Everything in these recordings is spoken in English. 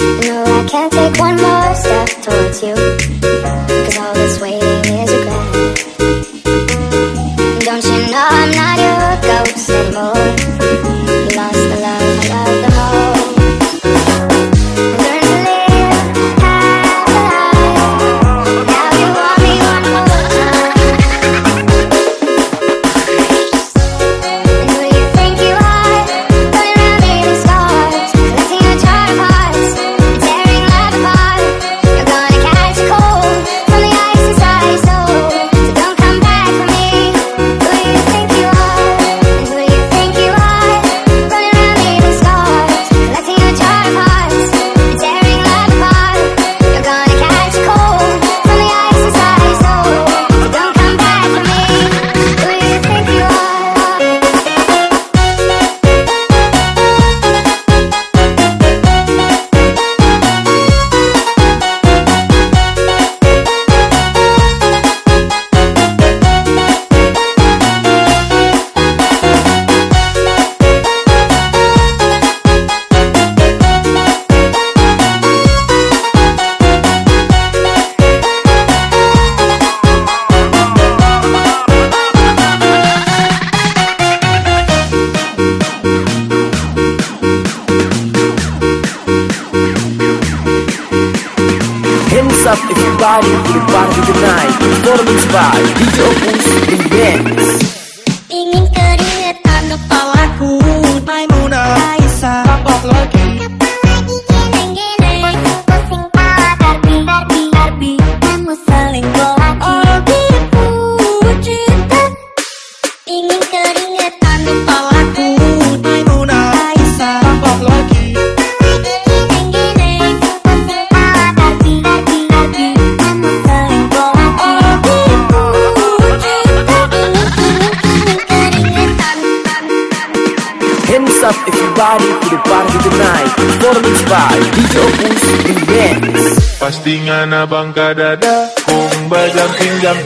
No, I can't take one more step towards you Cause all this waiting is regret. Don't you know I'm not your ghost anymore? Mix. up everybody to the party tonight. Performance by DJ Opus Kung bajang jam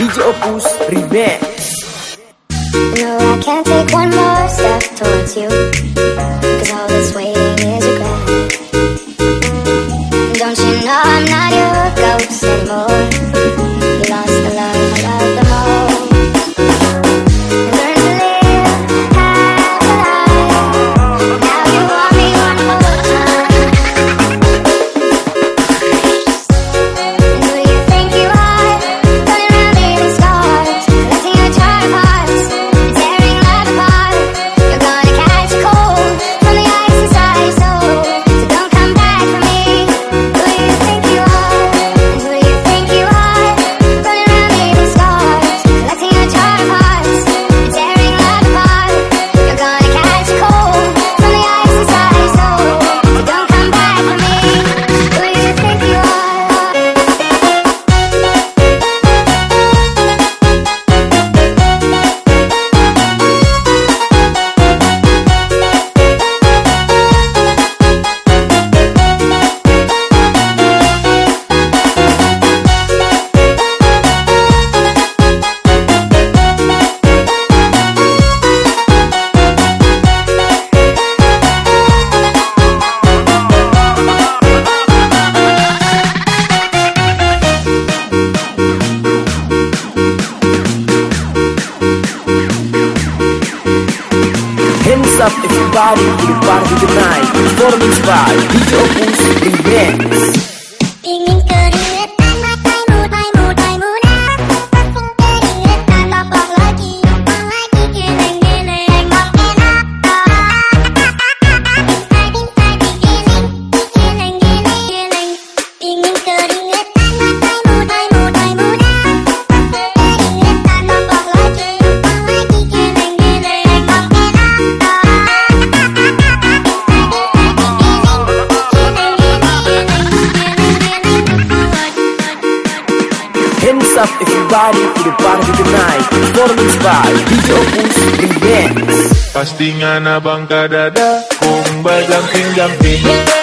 DJ Opus No, I can't take one more step towards you. Cause all this way party, party tonight. Performance by DJ Opus Events. your body to the party tonight. Performance by DJ Opus Remix. Na bang kadada kung bagang pinggang pinggang